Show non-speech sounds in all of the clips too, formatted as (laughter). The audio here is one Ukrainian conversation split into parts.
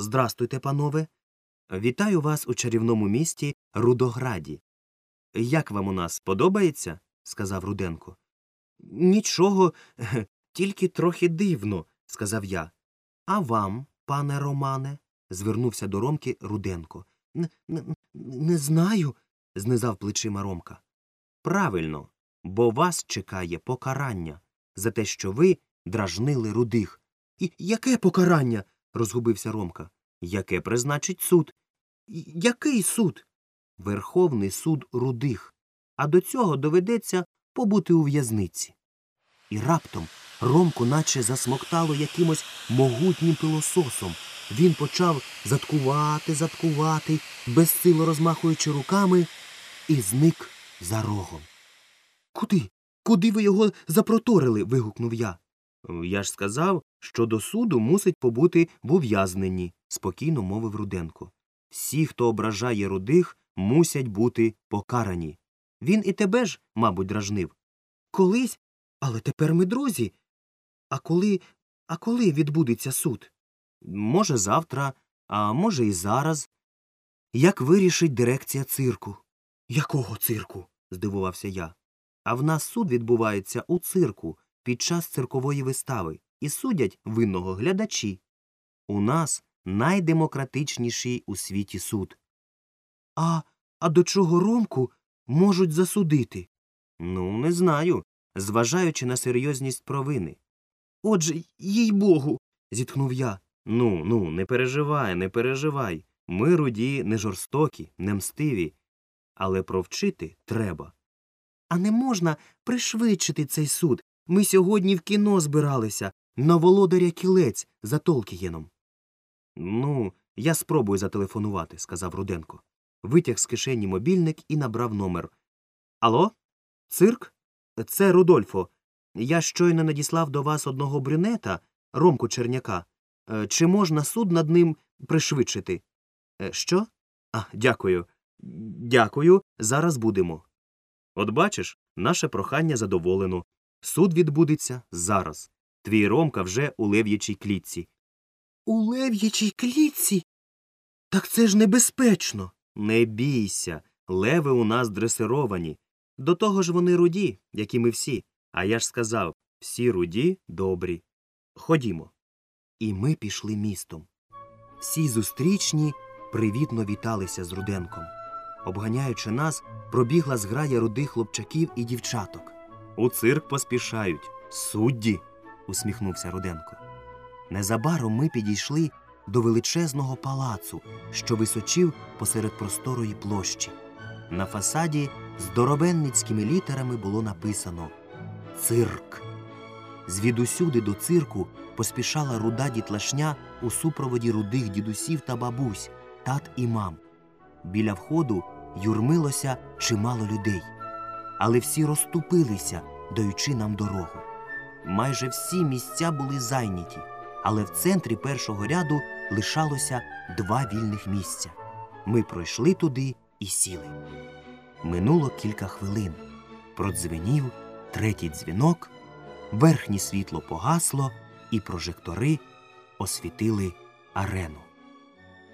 Здрастуйте, панове. Вітаю вас у чарівному місті Рудограді. Як вам у нас подобається? сказав Руденко. Нічого, (laughs) тільки трохи дивно, сказав я. А вам, пане Романе? звернувся до Ромки Руденко. Не, не, не знаю, знизав плечима Ромка. Правильно, бо вас чекає покарання за те, що ви дражнили рудих. І яке покарання? Розгубився Ромка. Яке призначить суд? Який суд? Верховний суд рудих. А до цього доведеться побути у в'язниці. І раптом Ромку наче засмоктало якимось могутнім пилососом. Він почав заткувати, заткувати, безсило розмахуючи руками, і зник за рогом. Куди? Куди ви його запроторили? вигукнув я. Я ж сказав, що до суду мусить побути в ув'язненні, спокійно мовив Руденко. Всі, хто ображає рудих, мусять бути покарані. Він і тебе ж, мабуть, дражнив. Колись, але тепер ми друзі. А коли. А коли відбудеться суд? Може, завтра, а може, і зараз. Як вирішить дирекція цирку? Якого цирку? здивувався я. А в нас суд відбувається у цирку під час циркової вистави, і судять винного глядачі. У нас найдемократичніший у світі суд. А, а до чого Ромку можуть засудити? Ну, не знаю, зважаючи на серйозність провини. Отже, їй богу. зітхнув я. Ну, ну, не переживай, не переживай. Ми руді не жорстокі, не мстиві. Але провчити треба. А не можна пришвидшити цей суд. Ми сьогодні в кіно збиралися на володаря кілець за Толкієном. Ну, я спробую зателефонувати, сказав Руденко. Витяг з кишені мобільник і набрав номер. Алло? Цирк? Це Рудольфо. Я щойно надіслав до вас одного брюнета, Ромку Черняка. Е, Чи можна суд над ним пришвидшити? Е, Що? А, дякую. Дякую. Зараз будемо. От бачиш, наше прохання задоволено. Суд відбудеться зараз. Твій Ромка вже у лев'ячій клітці. У лев'ячій клітці? Так це ж небезпечно. Не бійся. Леви у нас дресировані. До того ж вони руді, як і ми всі. А я ж сказав всі руді добрі. Ходімо. І ми пішли містом. Всі зустрічні привітно віталися з Руденком. Обганяючи нас, пробігла зграя рудих хлопчаків і дівчаток. У цирк поспішають. Судді. усміхнувся Руденко. Незабаром ми підійшли до величезного палацу, що височив посеред просторої площі. На фасаді здоровенницькими літерами було написано Цирк. Звідусюди до цирку поспішала руда дітлашня у супроводі рудих дідусів та бабусь, тат і мам. Біля входу юрмилося чимало людей, але всі розступилися, даючи нам дорогу. Майже всі місця були зайняті, але в центрі першого ряду лишалося два вільних місця. Ми пройшли туди і сіли. Минуло кілька хвилин. Продзвенів третій дзвінок, верхнє світло погасло, і прожектори освітили арену.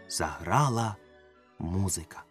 Заграла музика.